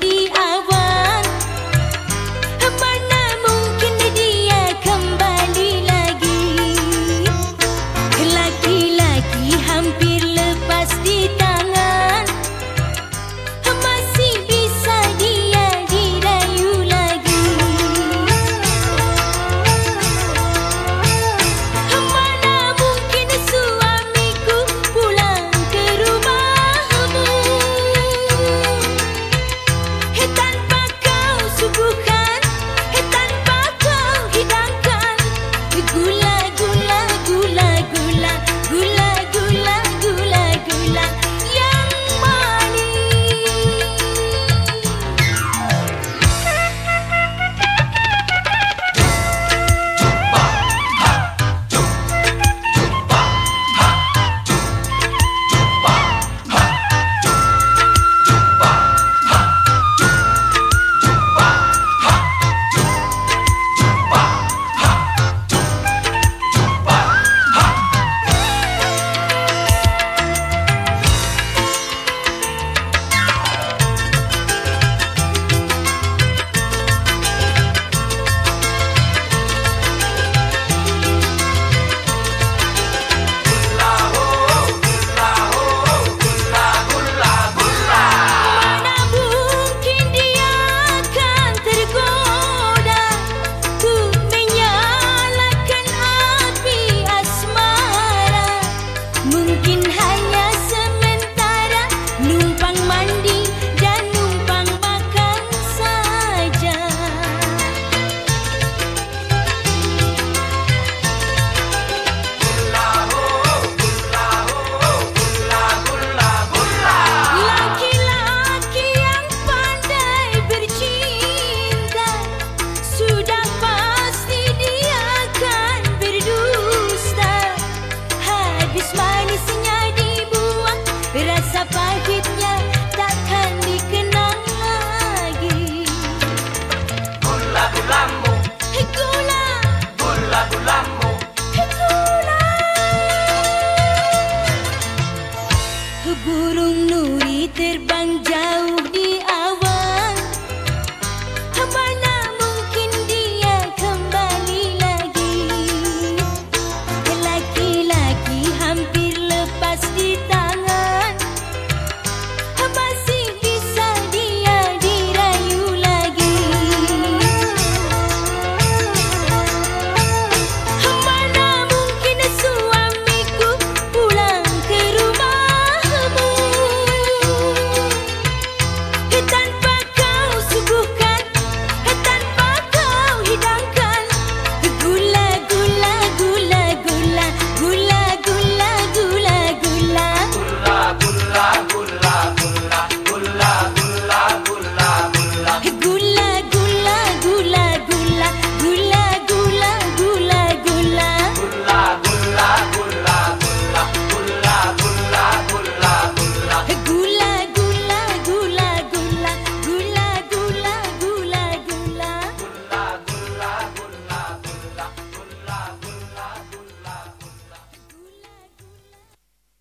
đi Gunung Nuri terbang jauh di awan.